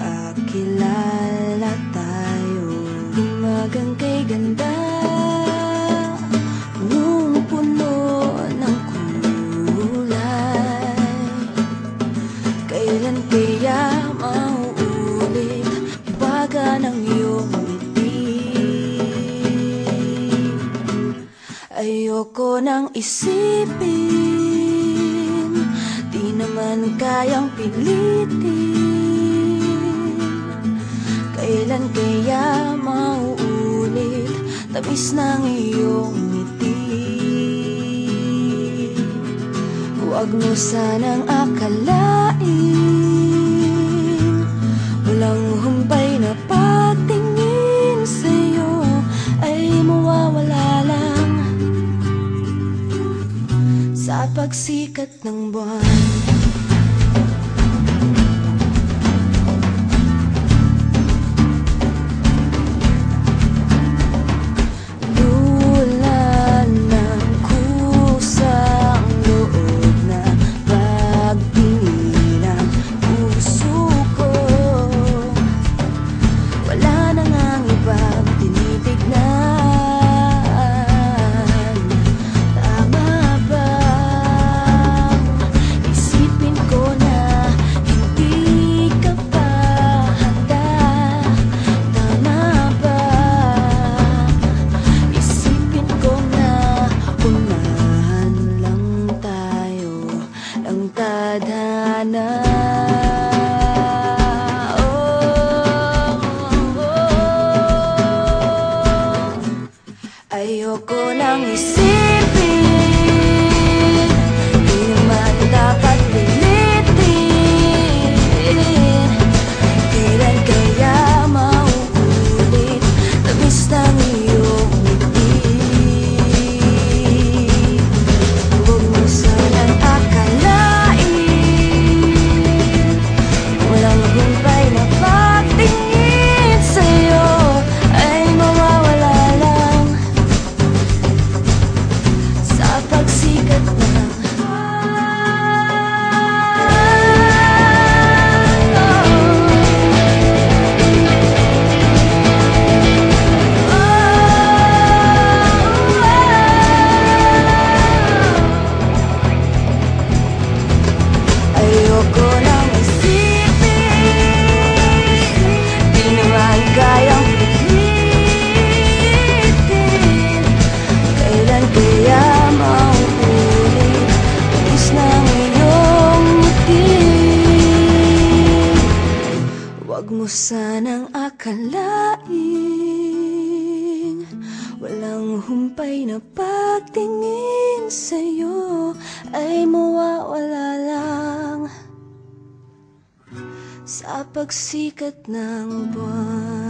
nagkakilala tayo. Umagang kay ganda Nung puno ng kulay. Kailan kaya mauulit Baga ng iyong ngiti? Ayoko nang isipin Di naman kayang pilitin Tamis ng iyong ngiti. Huwag mo sanang akalain. Walang humpay na pagtingin sa'yo. Ay mawawala lang. Sa pagsikat ng buwan sanang akalain Walang humpay na pagtingin sa'yo Ay mawawala lang Sa pagsikat ng buwan